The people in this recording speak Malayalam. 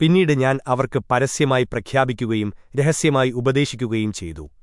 പിന്നീട് ഞാൻ അവർക്ക് പരസ്യമായി പ്രഖ്യാപിക്കുകയും രഹസ്യമായി ഉപദേശിക്കുകയും ചെയ്തു.